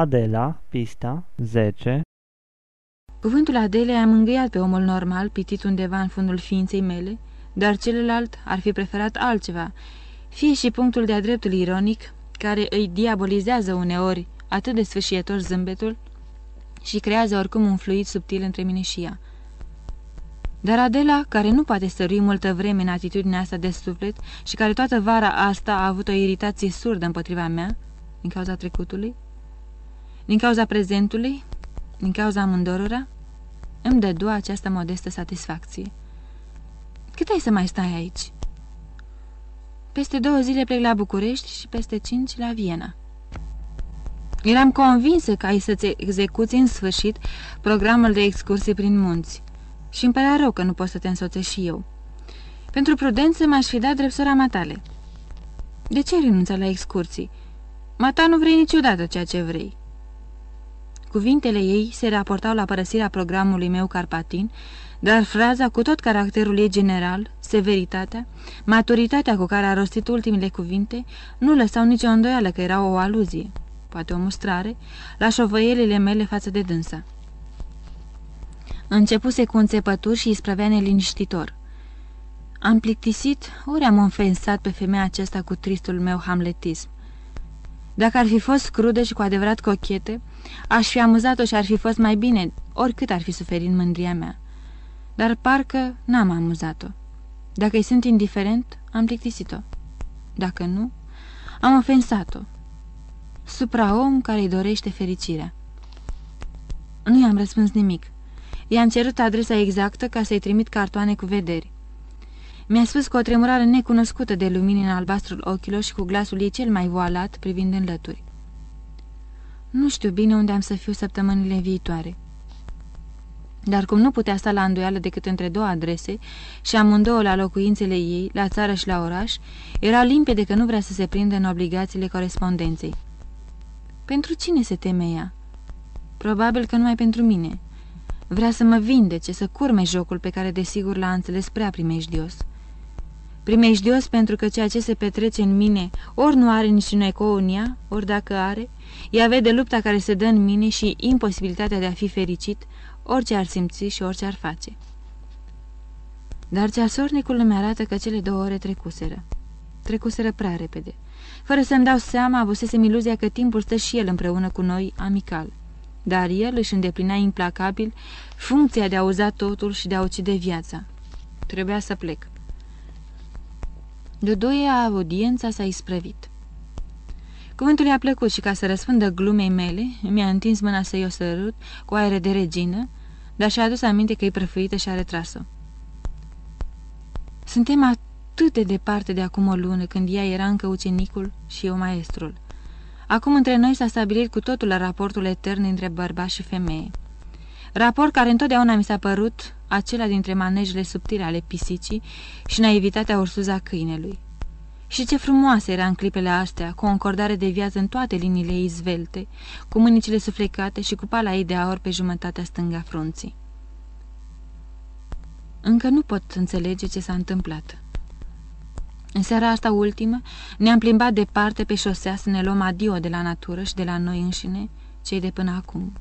Adela, pista 10 Cuvântul Adelei a mângâiat pe omul normal, pitit undeva în fundul ființei mele, dar celălalt ar fi preferat altceva, fie și punctul de-a dreptul ironic, care îi diabolizează uneori atât de sfârșietor zâmbetul și creează oricum un fluid subtil între mine și ea. Dar Adela, care nu poate stărui multă vreme în atitudinea asta de suflet și care toată vara asta a avut o iritație surdă împotriva mea, din cauza trecutului, din cauza prezentului, din cauza amândorora, îmi dădua această modestă satisfacție. Cât ai să mai stai aici? Peste două zile plec la București și peste cinci la Viena. Eram convinsă că ai să-ți execuți în sfârșit programul de excursii prin munți și îmi părea rău că nu pot să te însoțesc și eu. Pentru prudență m-aș fi dat drept sora matale. De ce renunța la excursii? Mata nu vrei niciodată ceea ce vrei. Cuvintele ei se raportau la părăsirea programului meu carpatin, dar fraza, cu tot caracterul ei general, severitatea, maturitatea cu care a rostit ultimele cuvinte, nu lăsau nicio îndoială că era o aluzie, poate o mustrare, la șovăielile mele față de dânsa. Începuse cu înțepături și isprăvea neliniștitor. Am plictisit, ori am ofensat pe femeia acesta cu tristul meu hamletism. Dacă ar fi fost crudă și cu adevărat cochete, aș fi amuzat-o și ar fi fost mai bine, oricât ar fi suferit mândria mea. Dar parcă n-am amuzat-o. Dacă îi sunt indiferent, am plictisit-o. Dacă nu, am ofensat-o. Supra-om care îi dorește fericirea. Nu i-am răspuns nimic. I-am cerut adresa exactă ca să-i trimit cartoane cu vederi. Mi-a spus cu o tremurare necunoscută de lumini în albastrul ochilor și cu glasul ei cel mai voalat privind în lături. Nu știu bine unde am să fiu săptămânile viitoare. Dar cum nu putea sta la îndoială decât între două adrese și amândouă la locuințele ei, la țară și la oraș, era limpede că nu vrea să se prindă în obligațiile corespondenței. Pentru cine se teme ea? Probabil că numai pentru mine. Vrea să mă vindece, să curme jocul pe care desigur l-a înțeles prea primejdios. Primejdios pentru că ceea ce se petrece în mine ori nu are niciun ecou în ea, ori dacă are, ea vede lupta care se dă în mine și imposibilitatea de a fi fericit, orice ar simți și orice ar face. Dar ceasornicul îmi arată că cele două ore trecuseră. Trecuseră prea repede. Fără să-mi dau seama, avusesem iluzia că timpul stă și el împreună cu noi, amical. Dar el își îndeplinea implacabil funcția de a uza totul și de a ucide viața. Trebuia să plec. Duduia audiența s-a isprăvit. Cuvântul i-a plăcut și ca să răspundă glumei mele, mi-a întins mâna să-i o sărut cu aere de regină, dar și-a adus aminte că e prăfuită și a retras-o. Suntem atât de departe de acum o lună, când ea era încă ucenicul și eu maestrul. Acum între noi s-a stabilit cu totul la raportul etern între bărbați și femeie. Raport care întotdeauna mi s-a părut acela dintre manejele subtile ale pisicii și naivitatea ursuza câinelui. Și ce frumoasă era în clipele astea, cu o încordare de viață în toate liniile ei zvelte, cu mânicile suflecate și cu pala ei de aur pe jumătatea stânga frunții. Încă nu pot înțelege ce s-a întâmplat. În seara asta ultimă ne-am plimbat departe pe șosea să ne luăm adio de la natură și de la noi înșine, cei de până acum.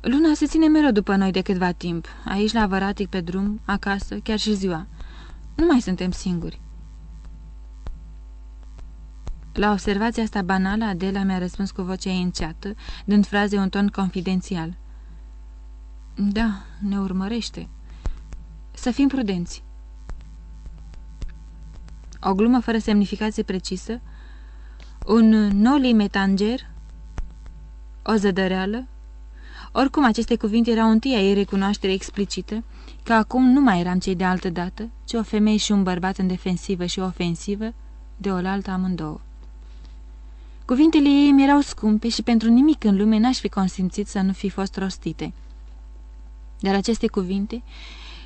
Luna se ține mereu după noi de câtva timp, aici la Văratic pe drum, acasă, chiar și ziua. Nu mai suntem singuri. La observația asta banală, Adela mi-a răspuns cu vocea înceată, dând fraze un ton confidențial. Da, ne urmărește. Să fim prudenți. O glumă fără semnificație precisă? Un noli metanger? O zădăreală? Oricum, aceste cuvinte erau întâia ei recunoaștere explicită, că acum nu mai eram cei de altă dată, ci o femeie și un bărbat în defensivă și ofensivă, de oaltă amândouă. Cuvintele ei mi erau scumpe și pentru nimic în lume n-aș fi consimțit să nu fi fost rostite. Dar aceste cuvinte,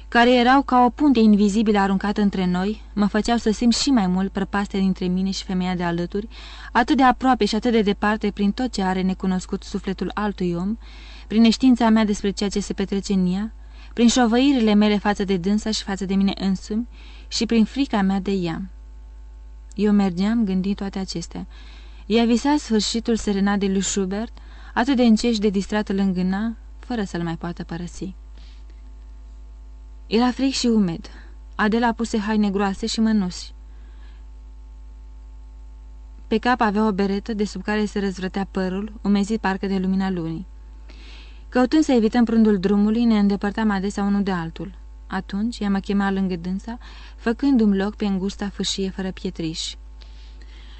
care erau ca o punte invizibilă aruncată între noi, mă făceau să simt și mai mult prăpastea dintre mine și femeia de alături, atât de aproape și atât de departe prin tot ce are necunoscut sufletul altui om, prin neștiința mea despre ceea ce se petrece în ea, prin șovăirile mele față de dânsa și față de mine însumi și prin frica mea de ea. Eu mergeam gândind toate acestea Ea visa sfârșitul serenadei lui Schubert, atât de încet și de distrată lângâna, fără să-l mai poată părăsi. Era fric și umed. Adela puse haine groase și mănuși. Pe cap avea o beretă de sub care se răzvrătea părul, umezit parcă de lumina lunii. Căutând să evităm prundul drumului, ne îndepărtam adesea unul de altul. Atunci ea mă chema lângă dânsa, făcându-mi loc pe îngusta fâșie fără pietriși.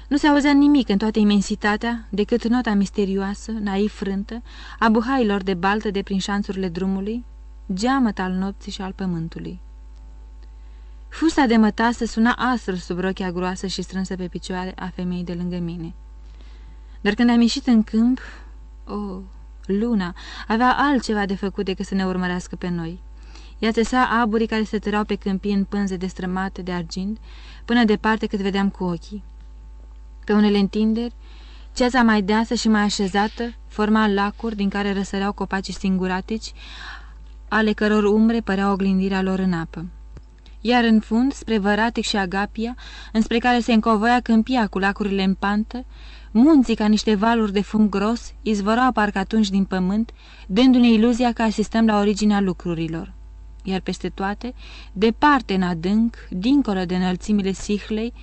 Nu se auzea nimic în toată imensitatea, decât nota misterioasă, naiv frântă, a buhailor de baltă de prin șanțurile drumului, geamăt al nopții și al pământului. Fusta de mătasă suna astră sub rochia groasă și strânsă pe picioare a femeii de lângă mine. Dar când am ieșit în câmp, oh, luna avea altceva de făcut decât să ne urmărească pe noi. Ea țesa aburii care se târau pe câmpii în pânze destrămate de argint, până departe cât vedeam cu ochii. Pe unele întinderi, ceața mai deasă și mai așezată forma lacuri din care răsăreau copacii singuratici, ale căror umbre păreau oglindirea lor în apă. Iar în fund, spre Văratic și Agapia, înspre care se încovoia câmpia cu lacurile în pantă, munții ca niște valuri de fum gros izvorau parcă atunci din pământ, dându-ne iluzia că asistăm la originea lucrurilor. Iar peste toate, departe în adânc, dincolo de înălțimile sihlei,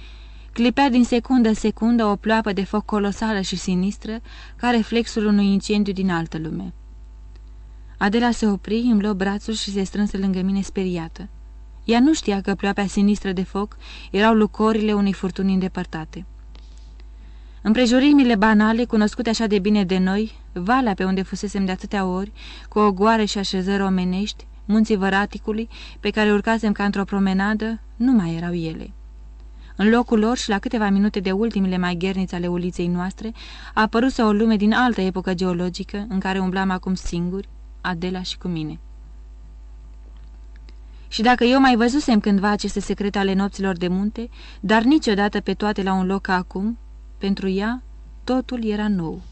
clipea din secundă în secundă o ploapă de foc colosală și sinistră, ca reflexul unui incendiu din altă lume. Adela se opri, îmi luă brațul și se strânse lângă mine speriată. Ea nu știa că ploapea sinistră de foc erau lucorile unei furtuni îndepărtate. Împrejurimile banale, cunoscute așa de bine de noi, valea pe unde fusesem de atâtea ori, cu ogoare și așezări omenești, munții văraticului, pe care urcasem ca într-o promenadă, nu mai erau ele. În locul lor și la câteva minute de ultimile mai gherniți ale uliței noastre, a apărut o lume din altă epocă geologică, în care umblam acum singuri, Adela și cu mine. Și dacă eu mai văzusem cândva aceste secrete ale nopților de munte, dar niciodată pe toate la un loc ca acum, pentru ea totul era nou.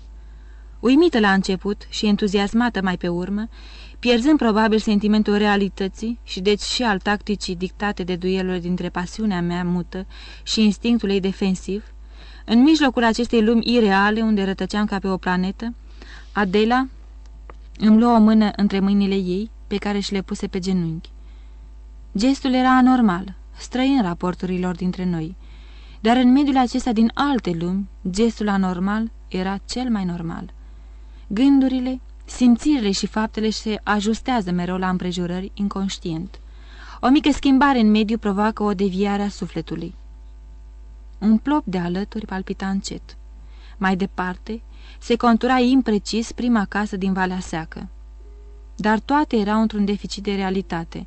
Uimită la început și entuziasmată mai pe urmă, pierzând probabil sentimentul realității și deci și al tacticii dictate de duelurile dintre pasiunea mea mută și instinctul ei defensiv, în mijlocul acestei lumi ireale unde rătăceam ca pe o planetă, Adela îmi luă o mână între mâinile ei, pe care și le puse pe genunchi. Gestul era anormal, străin raporturilor dintre noi, dar în mediul acesta din alte lumi, gestul anormal era cel mai normal. Gândurile, simțirile și faptele se ajustează mereu la împrejurări inconștient. O mică schimbare în mediu provoacă o deviare a sufletului. Un plop de alături palpita încet. Mai departe, se contura imprecis prima casă din Valea Seacă. Dar toate erau într-un deficit de realitate.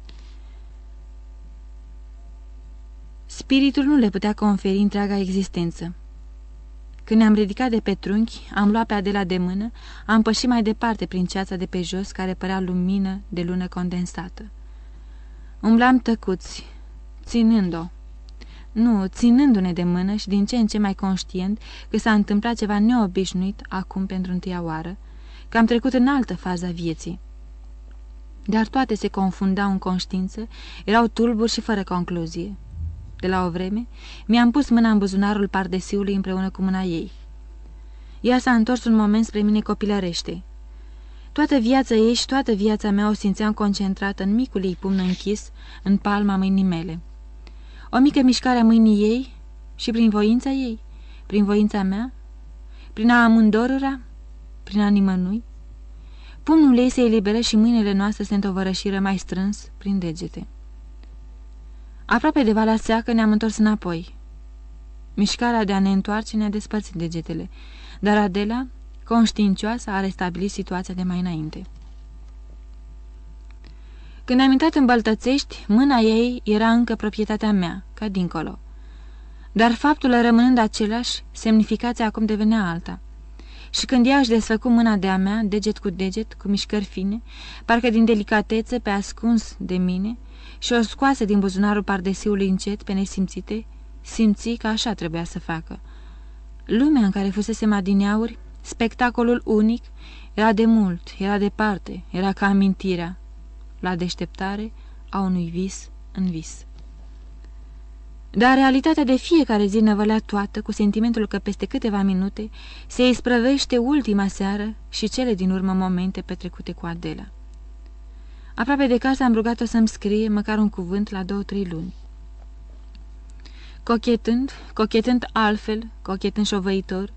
Spiritul nu le putea conferi întreaga existență. Când ne-am ridicat de pe trunchi, am luat pe Adela de mână, am pășit mai departe prin ceața de pe jos, care părea lumină de lună condensată. Umblam tăcuți, ținând-o. Nu, ținându-ne de mână și din ce în ce mai conștient că s-a întâmplat ceva neobișnuit acum pentru întâia oară, că am trecut în altă fază a vieții. Dar toate se confundau în conștiință, erau tulburi și fără concluzie. De la o vreme, mi-am pus mâna în buzunarul pardesiului împreună cu mâna ei. Ea s-a întors un moment spre mine copilărește. Toată viața ei și toată viața mea o simțeam concentrată în micul ei pumn închis, în palma mâinii mele. O mică mișcare a mâinii ei și prin voința ei, prin voința mea, prin a amândorura, prin a nimănui. Pumnul ei se eliberă și mâinile noastre se întovărășiră mai strâns prin degete. Aproape de valea seacă ne-am întors înapoi. Mișcarea de a ne întoarce ne-a despărțit degetele, dar Adela, conștiincioasă, a restabilit situația de mai înainte. Când am intrat în Băltățești, mâna ei era încă proprietatea mea, ca dincolo. Dar faptul rămânând același, semnificația acum devenea alta. Și când ea își desfăcu mâna de-a mea, deget cu deget, cu mișcări fine, parcă din delicatețe pe ascuns de mine, și o scoase din buzunarul pardesiului încet pe nesimțite, simți că așa trebuia să facă. Lumea în care fusese adineauri, spectacolul unic, era de mult, era departe, era ca amintirea, la deșteptare a unui vis în vis. Dar realitatea de fiecare zi năvălea toată cu sentimentul că peste câteva minute se isprăvește ultima seară și cele din urmă momente petrecute cu Adela. Aproape de casă am rugat-o să-mi scrie măcar un cuvânt la două-trei luni. Cochetând, cochetând altfel, cochetând șovăitor,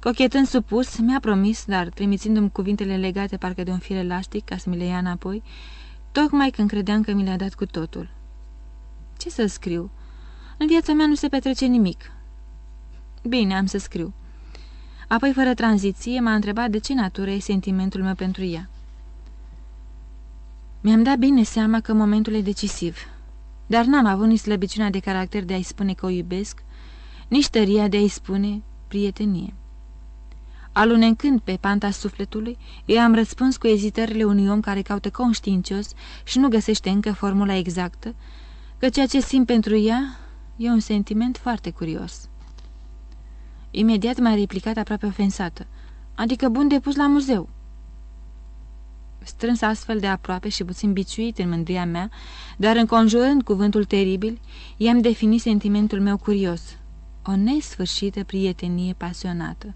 cochetând supus, mi-a promis, dar trimițându-mi cuvintele legate parcă de un fir elastic ca să mi le ia înapoi, tocmai când credeam că mi le-a dat cu totul. Ce să scriu? În viața mea nu se petrece nimic. Bine, am să scriu. Apoi, fără tranziție, m-a întrebat de ce natură e sentimentul meu pentru ea. Mi-am dat bine seama că momentul e decisiv, dar n-am avut nici slăbiciunea de caracter de a-i spune că o iubesc, nici tăria de a-i spune prietenie. Alunecând pe panta sufletului, eu am răspuns cu ezitările unui om care caută conștiincios și nu găsește încă formula exactă, că ceea ce simt pentru ea e un sentiment foarte curios. Imediat m-a replicat aproape ofensată, adică bun de pus la muzeu. Strâns astfel de aproape și puțin biciuit în mândria mea, dar înconjurând cuvântul teribil, i-am definit sentimentul meu curios, o nesfârșită prietenie pasionată.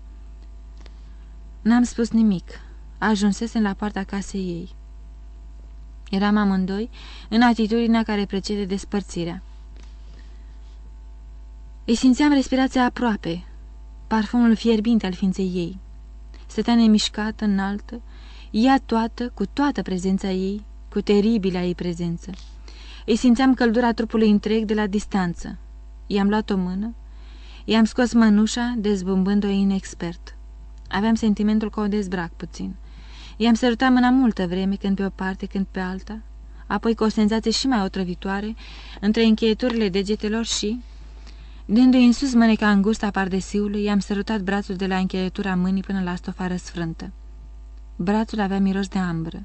N-am spus nimic. Ajunsesem la poarta casei ei. Eram amândoi în atitudinea care precede despărțirea. Îi simțeam respirația aproape, parfumul fierbinte al ființei ei. Stătea nemișcată, înaltă, ea toată, cu toată prezența ei, cu teribila ei prezență. Îi simțeam căldura trupului întreg de la distanță. I-am luat o mână, i-am scos mănușa, dezbumbând-o inexpert. Aveam sentimentul că o dezbrac puțin. I-am sărutat mâna multă vreme, când pe o parte, când pe alta, apoi cu o senzație și mai otrăvitoare, între încheieturile degetelor și... Dându-i în sus mâneca îngustă a pardesiului, i-am sărutat brațul de la încheietura mâinii până la stofa răsfrântă. Brațul avea miros de ambră.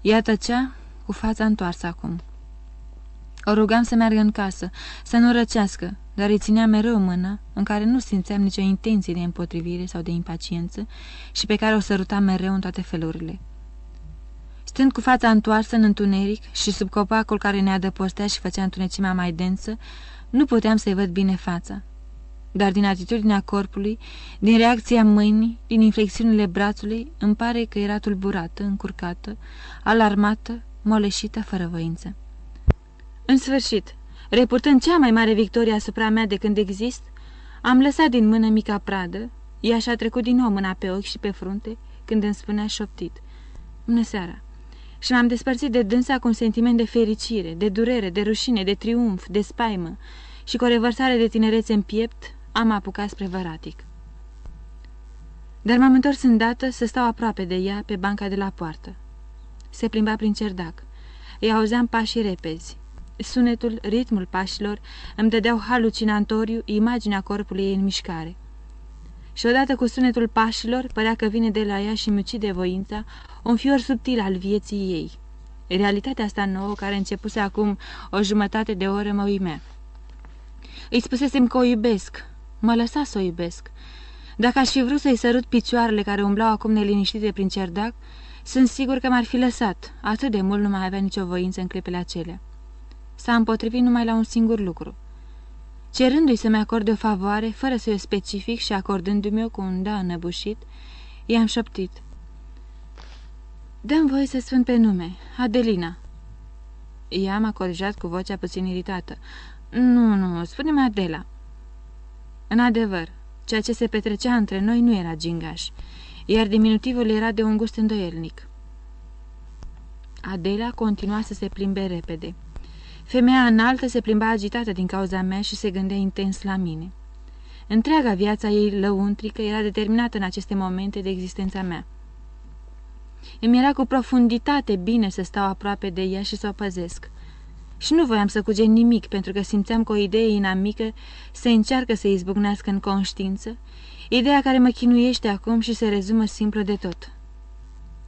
Ea tăcea, cu fața întoarsă acum. O rugam să meargă în casă, să nu răcească, dar îi ținea mereu mâna, în care nu simțeam nicio intenție de împotrivire sau de impaciență și pe care o sărutam mereu în toate felurile. Stând cu fața întoarsă în întuneric și sub copacul care ne adăpostea și făcea întunecimea mai densă, nu puteam să-i văd bine fața. Dar din atitudinea corpului, din reacția mâinii, din inflexiunile brațului, îmi pare că era tulburată, încurcată, alarmată, moleșită, fără voință. În sfârșit, repurtând cea mai mare victorie asupra mea de când exist, am lăsat din mână mica pradă, ea și-a trecut din nou mâna pe ochi și pe frunte, când îmi spunea șoptit. Bună seara! Și m-am despărțit de dânsa cu un sentiment de fericire, de durere, de rușine, de triumf, de spaimă și cu o revărsare de tinerețe în piept am apucat spre văratic. Dar m-am întors îndată să stau aproape de ea pe banca de la poartă. Se plimba prin cerdac. Îi auzeam pașii repezi. Sunetul, ritmul pașilor îmi dădeau halucinatoriu imaginea corpului ei în mișcare. Și odată cu sunetul pașilor, părea că vine de la ea și mi voința, un fior subtil al vieții ei. Realitatea asta nouă, care începuse acum o jumătate de oră, mă uimea. Îi spusesem că o iubesc. Mă lăsa să o iubesc. Dacă aș fi vrut să-i sărut picioarele care umblau acum neliniștite prin cerdac, sunt sigur că m-ar fi lăsat. Atât de mult nu mai avea nicio voință în clipele acelea. S-a împotrivit numai la un singur lucru. Cerându-i să-mi acorde o favoare, fără să o specific și acordându-mi-o cu un da înăbușit, i-am șoptit. Dăm voie să spun pe nume, Adelina." Ea m-a corijat cu vocea puțin iritată. Nu, nu, spune-mi Adela." În adevăr, ceea ce se petrecea între noi nu era gingaș, iar diminutivul era de un gust îndoielnic. Adela continua să se plimbe repede. Femeia înaltă se plimba agitată din cauza mea și se gândea intens la mine. Întreaga viața ei lăuntrică era determinată în aceste momente de existența mea. Îmi era cu profunditate bine să stau aproape de ea și să o păzesc. Și nu voiam să cuget nimic, pentru că simțeam că o idee inamică se încearcă să izbucnească în conștiință, ideea care mă chinuiește acum și se rezumă simplă de tot.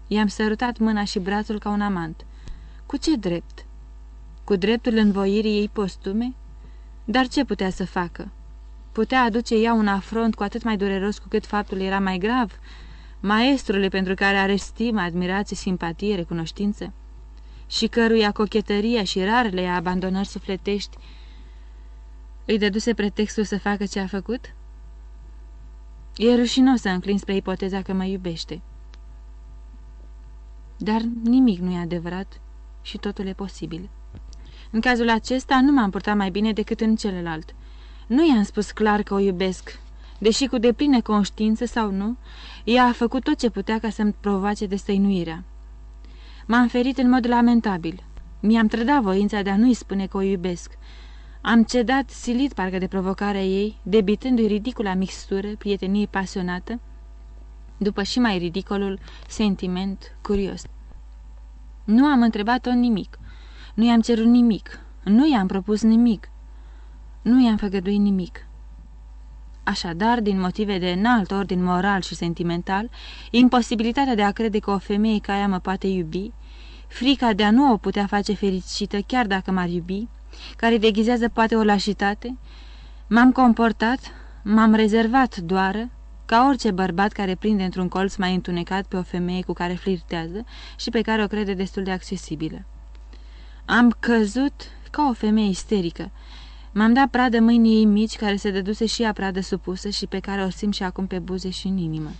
I-am sărutat mâna și brațul ca un amant. Cu ce drept? Cu dreptul învoirii ei postume? Dar ce putea să facă? Putea aduce ea un afront cu atât mai dureros cu cât faptul era mai grav? Maestrule pentru care are stimă, admirație, simpatie, recunoștință? Și căruia cochetăria și rarele abandonări sufletești Îi dăduse pretextul să facă ce a făcut? E rușinos să înclin spre ipoteza că mă iubește. Dar nimic nu e adevărat și totul e posibil. În cazul acesta nu m-am purtat mai bine decât în celălalt. Nu i-am spus clar că o iubesc, deși cu deplină conștiință sau nu, ea a făcut tot ce putea ca să-mi provoace destăinuirea. M-am ferit în mod lamentabil. Mi-am trădat voința de a nu-i spune că o iubesc. Am cedat silit parcă de provocarea ei, debitându-i ridicula mixtură, prietenie pasionată, după și mai ridicolul sentiment curios. Nu am întrebat-o nimic, nu i-am cerut nimic, nu i-am propus nimic, nu i-am făgăduit nimic. Așadar, din motive de înalt ordin moral și sentimental, imposibilitatea de a crede că o femeie ca ea mă poate iubi, frica de a nu o putea face fericită chiar dacă m-ar iubi, care deghizează poate o lașitate, m-am comportat, m-am rezervat doar ca orice bărbat care prinde într-un colț mai întunecat pe o femeie cu care flirtează și pe care o crede destul de accesibilă. Am căzut ca o femeie isterică. M-am dat pradă mâinii ei mici, care se dăduse și ea pradă supusă și pe care o simt și acum pe buze și în inimă.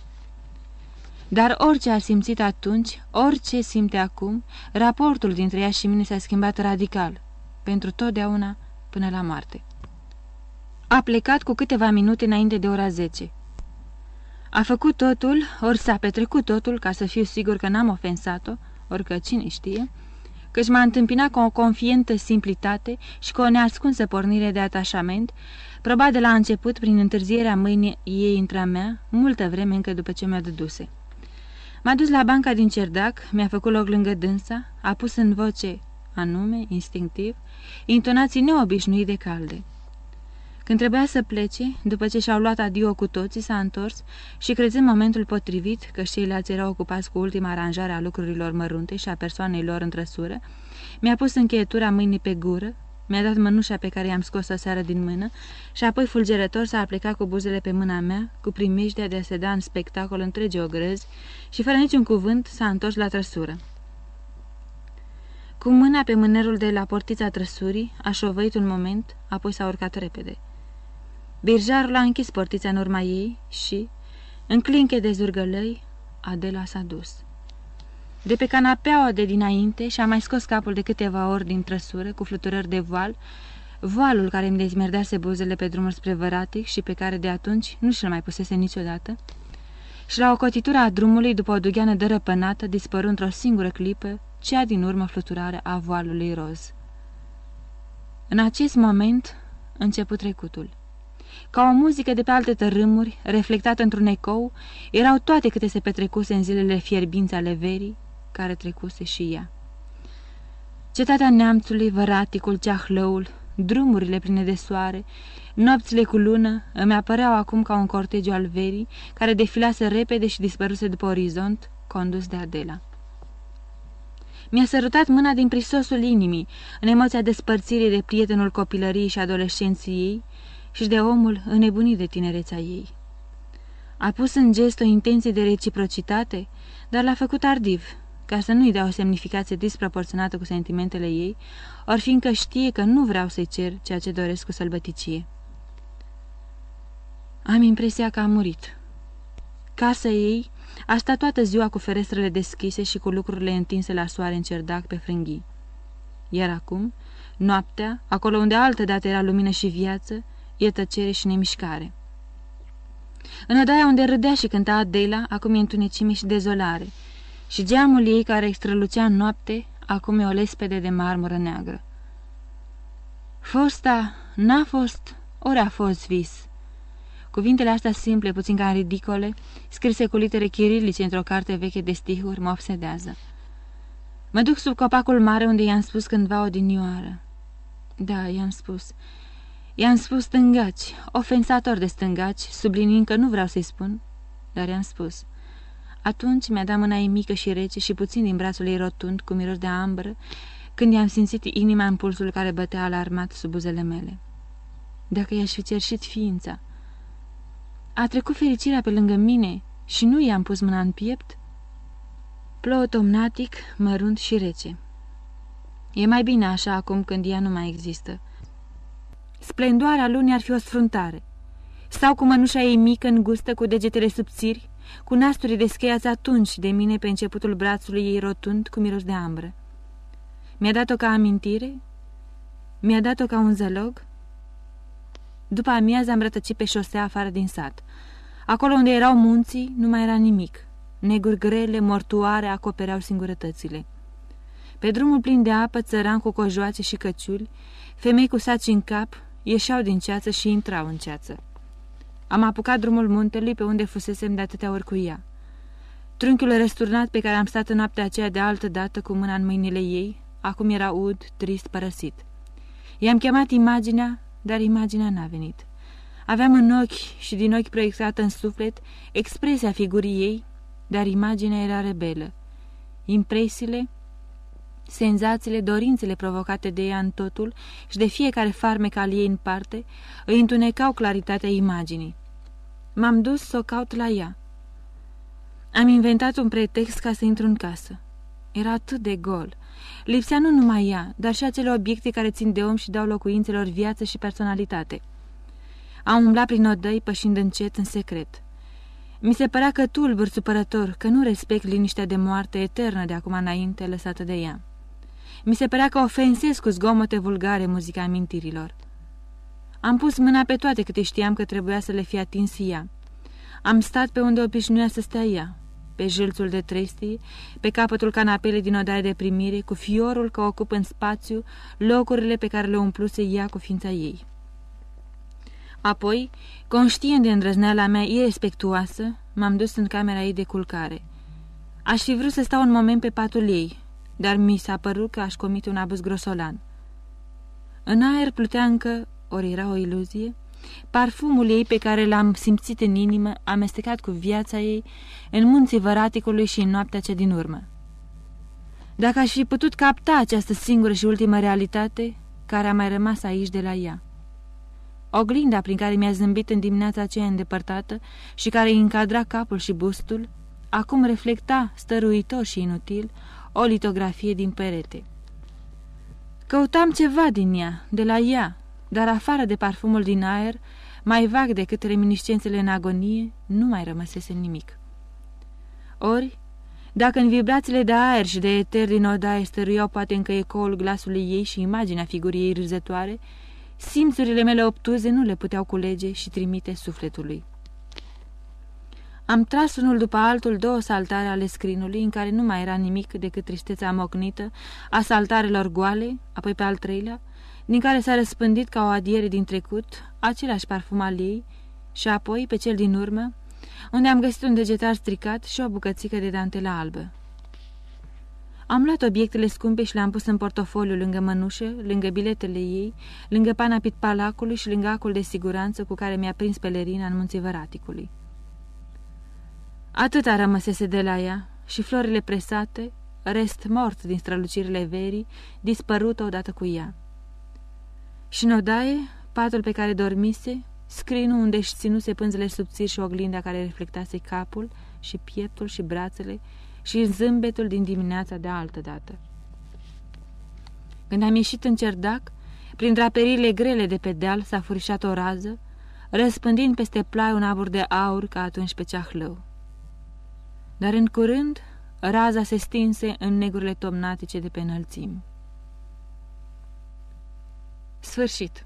Dar orice a simțit atunci, orice simte acum, raportul dintre ea și mine s-a schimbat radical, pentru totdeauna până la moarte. A plecat cu câteva minute înainte de ora 10. A făcut totul, ori s-a petrecut totul, ca să fiu sigur că n-am ofensat-o, ori că cine știe, căci m-a întâmpinat cu o confientă simplitate și cu o neascunsă pornire de atașament, probabil de la început prin întârzierea mâinii ei intra mea, multă vreme încă după ce mi-a dăduse. M-a dus la banca din cerdac, mi-a făcut loc lângă dânsa, a pus în voce, anume, instinctiv, intonații neobișnuit de calde. Când trebuia să plece, după ce și-au luat adio cu toții, s-a întors și, crezând momentul potrivit, că ceilalți erau ocupați cu ultima aranjare a lucrurilor mărunte și a persoanei lor în trăsură, mi-a pus încheietura mâinii pe gură, mi-a dat mănușa pe care i-am scos-o seară din mână și apoi fulgerător s-a aplicat cu buzele pe mâna mea, cu primijdea de a se da în spectacol întregi ogrăzi și, fără niciun cuvânt, s-a întors la trăsură. Cu mâna pe mânerul de la portița trăsurii, a șovăit un moment, apoi s-a urcat repede. Birjarul a închis portița în urma ei și, în clinche de zurgălăi, Adela s-a dus. De pe canapeaua de dinainte și-a mai scos capul de câteva ori din trăsură cu fluturări de voal, voalul care îmi dezmerdase buzele pe drumul spre Văratic și pe care de atunci nu și-l mai pusese niciodată, și la o cotitură a drumului, după o dugheană dărăpânată, dispăru într-o singură clipă cea din urmă fluturare a voalului roz. În acest moment început trecutul. Ca o muzică de pe alte tărâmuri, reflectată într-un ecou, erau toate câte se petrecuse în zilele fierbinți ale verii, care trecuse și ea. Cetatea neamțului, văraticul, ceahlăul, drumurile pline de soare, nopțile cu lună, îmi apăreau acum ca un cortegiu al verii, care defilase repede și dispăruse după orizont, condus de Adela. Mi-a sărutat mâna din prisosul inimii, în emoția despărțirii de prietenul copilăriei și adolescenții ei, și de omul înnebunit de tinerețea ei. A pus în gest o intenție de reciprocitate, dar l-a făcut ardiv, ca să nu-i dea o semnificație disproporționată cu sentimentele ei, ori fiindcă știe că nu vreau să-i cer ceea ce doresc cu sălbăticie. Am impresia că a murit. Casa ei a stat toată ziua cu ferestrele deschise și cu lucrurile întinse la soare în cerdac pe frânghii. Iar acum, noaptea, acolo unde altă dată era lumină și viață, e tăcere și nemișcare. În odaia unde râdea și cânta Adela, acum e întunecime și dezolare, și geamul ei care strălucea în noapte, acum e o lespede de marmură neagră. Fosta n-a fost, ori a fost vis. Cuvintele astea simple, puțin ca ridicole, scrise cu litere chirilice într-o carte veche de stihuri, mă obsedează. Mă duc sub copacul mare unde i-am spus cândva odinioară. Da, i-am spus. I-am spus stângaci, ofensator de stângaci, sublinind că nu vreau să-i spun, dar i-am spus. Atunci mi-a dat mâna ei mică și rece și puțin din brațul ei rotund, cu miros de ambră, când i-am simțit inima în pulsul care bătea alarmat sub buzele mele. Dacă i-aș fi cerșit ființa. A trecut fericirea pe lângă mine și nu i-am pus mâna în piept? Plouă tomnatic, mărunt și rece. E mai bine așa acum când ea nu mai există. Splendoarea lunii ar fi o sfruntare. Sau cu mănușa ei mică, îngustă, cu degetele subțiri, cu nasturii descheiați atunci de mine pe începutul brațului ei rotund cu miros de ambră. Mi-a dat-o ca amintire? Mi-a dat-o ca un zălog? După amiază am rătăcit pe șosea afară din sat. Acolo unde erau munții, nu mai era nimic. Neguri grele, mortoare, acopereau singurătățile. Pe drumul plin de apă, țăran cu cojoace și căciuli, femei cu saci în cap, ieșeau din ceață și intrau în ceață. Am apucat drumul muntelui pe unde fusesem de atâtea ori cu ea. Trunchiul răsturnat pe care am stat în noaptea aceea de altă dată cu mâna în mâinile ei, acum era ud, trist, părăsit. I-am chemat imaginea, dar imaginea n-a venit. Aveam în ochi și din ochi proiectată în suflet expresia figurii ei, dar imaginea era rebelă. Impresiile, senzațiile, dorințele provocate de ea în totul și de fiecare farmec al ei în parte îi întunecau claritatea imaginii. M-am dus să o caut la ea. Am inventat un pretext ca să intru în casă. Era atât de gol. Lipsea nu numai ea, dar și acele obiecte care țin de om și dau locuințelor viață și personalitate. Am umblat prin odăi, pășind încet, în secret. Mi se părea că tulbur supărător, că nu respect liniștea de moarte eternă de acum înainte lăsată de ea. Mi se părea că ofensez cu zgomote vulgare muzica amintirilor. Am pus mâna pe toate câte știam că trebuia să le fie atins ea. Am stat pe unde obișnuia să stea ea, pe jâlțul de trestii, pe capătul canapelei din odaia de primire, cu fiorul că ocupă în spațiu locurile pe care le umpluse ea cu ființa ei. Apoi, conștient de îndrăzneala mea irrespectuoasă, m-am dus în camera ei de culcare. Aș fi vrut să stau un moment pe patul ei, dar mi s-a părut că aș comite un abuz grosolan. În aer plutea încă, ori era o iluzie, parfumul ei pe care l-am simțit în inimă, amestecat cu viața ei, în munții Văraticului și în noaptea cea din urmă. Dacă aș fi putut capta această singură și ultimă realitate, care a mai rămas aici de la ea. Oglinda prin care mi-a zâmbit în dimineața aceea îndepărtată și care îi încadra capul și bustul, acum reflecta, stăruitor și inutil, o litografie din perete. Căutam ceva din ea, de la ea, dar afară de parfumul din aer, mai vag decât reminiscențele în agonie, nu mai rămăsese nimic. Ori, dacă în vibrațiile de aer și de eter din odaie stăruiau poate încă ecoul glasului ei și imaginea figurii ei râzătoare, simțurile mele obtuze nu le puteau culege și trimite sufletului. Am tras unul după altul două saltare ale scrinului, în care nu mai era nimic decât tristețea mocnită a saltarelor goale, apoi pe al treilea, din care s-a răspândit ca o adiere din trecut, același parfum al ei, și apoi, pe cel din urmă, unde am găsit un degetar stricat și o bucățică de dantelă albă. Am luat obiectele scumpe și le-am pus în portofoliu lângă mănușă, lângă biletele ei, lângă pana pitpalacului și lângă acul de siguranță cu care mi-a prins pelerina în munții Văraticului. Atâta rămăsese de la ea și florile presate, rest mort din strălucirile verii, dispărută odată cu ea. Și în odaie, patul pe care dormise, scrinul unde își ținuse pânzele subțiri și oglinda care reflectase capul și pieptul și brațele și zâmbetul din dimineața de altă dată. Când am ieșit în cerdac, prin draperiile grele de pe deal s-a furișat o rază, răspândind peste plai un abur de aur ca atunci pe ceahlău. Dar în curând, raza se stinse în negurile tomnatice de pe înălțimi. Sfârșit